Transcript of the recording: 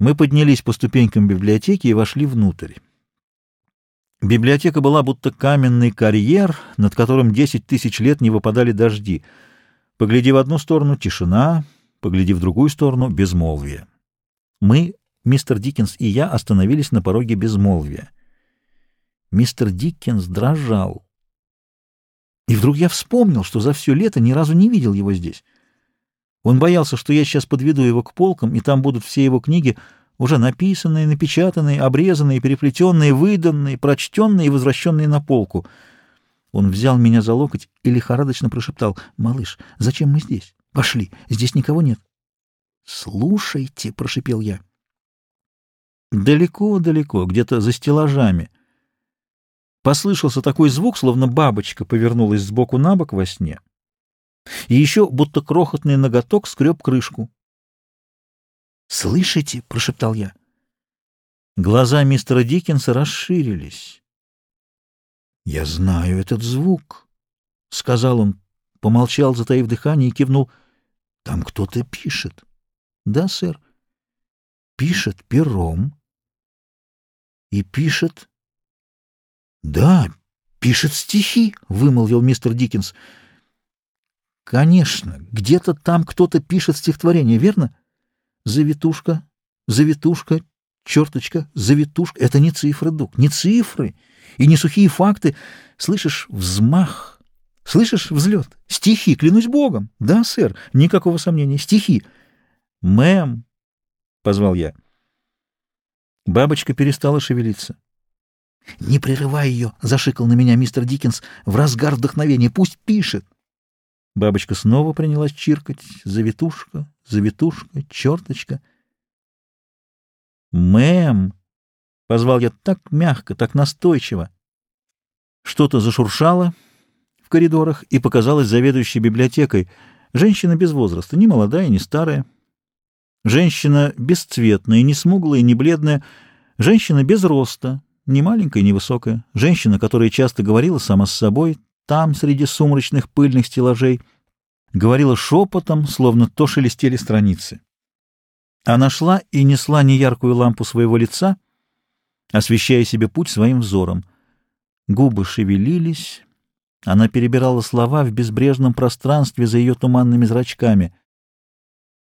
Мы поднялись по ступенькам библиотеки и вошли внутрь. Библиотека была будто каменный карьер, над которым десять тысяч лет не выпадали дожди. Погляди в одну сторону — тишина, погляди в другую сторону — безмолвие. Мы, мистер Диккенс и я, остановились на пороге безмолвия. Мистер Диккенс дрожал. И вдруг я вспомнил, что за все лето ни разу не видел его здесь. Он боялся, что я сейчас подведу его к полкам, и там будут все его книги, уже написанные, напечатанные, обрезанные, переплетенные, выданные, прочтенные и возвращенные на полку. Он взял меня за локоть и лихорадочно прошептал, «Малыш, зачем мы здесь? Пошли, здесь никого нет». «Слушайте», — прошепел я. Далеко-далеко, где-то за стеллажами. Послышался такой звук, словно бабочка повернулась сбоку на бок во сне. И еще будто крохотный ноготок скреб крышку. «Слышите?» — прошептал я. Глаза мистера Диккенса расширились. «Я знаю этот звук», — сказал он, помолчал, затаив дыхание, и кивнул. «Там кто-то пишет». «Да, сэр». «Пишет пером». «И пишет...» «Да, пишет стихи», — вымолвил мистер Диккенс. Конечно, где-то там кто-то пишет стихотворение, верно? Завитушка, завитушка, черточка, завитушка. Это не цифры, Дук, не цифры и не сухие факты. Слышишь взмах, слышишь взлет. Стихи, клянусь богом. Да, сэр, никакого сомнения, стихи. Мэм, — позвал я. Бабочка перестала шевелиться. «Не прерывай ее!» — зашикал на меня мистер Диккенс в разгар вдохновения. «Пусть пишет!» Бабочка снова принялась чиркать. Завитушка, завитушка, черточка. «Мэм!» — позвал я так мягко, так настойчиво. Что-то зашуршало в коридорах и показалось заведующей библиотекой. Женщина без возраста, ни молодая, ни старая. Женщина бесцветная, не смуглая, не бледная. Женщина без роста, ни маленькая, ни высокая. Женщина, которая часто говорила сама с собой, там, среди сумрачных пыльных стеллажей, говорила шепотом, словно то шелестели страницы. Она шла и несла неяркую лампу своего лица, освещая себе путь своим взором. Губы шевелились, она перебирала слова в безбрежном пространстве за ее туманными зрачками.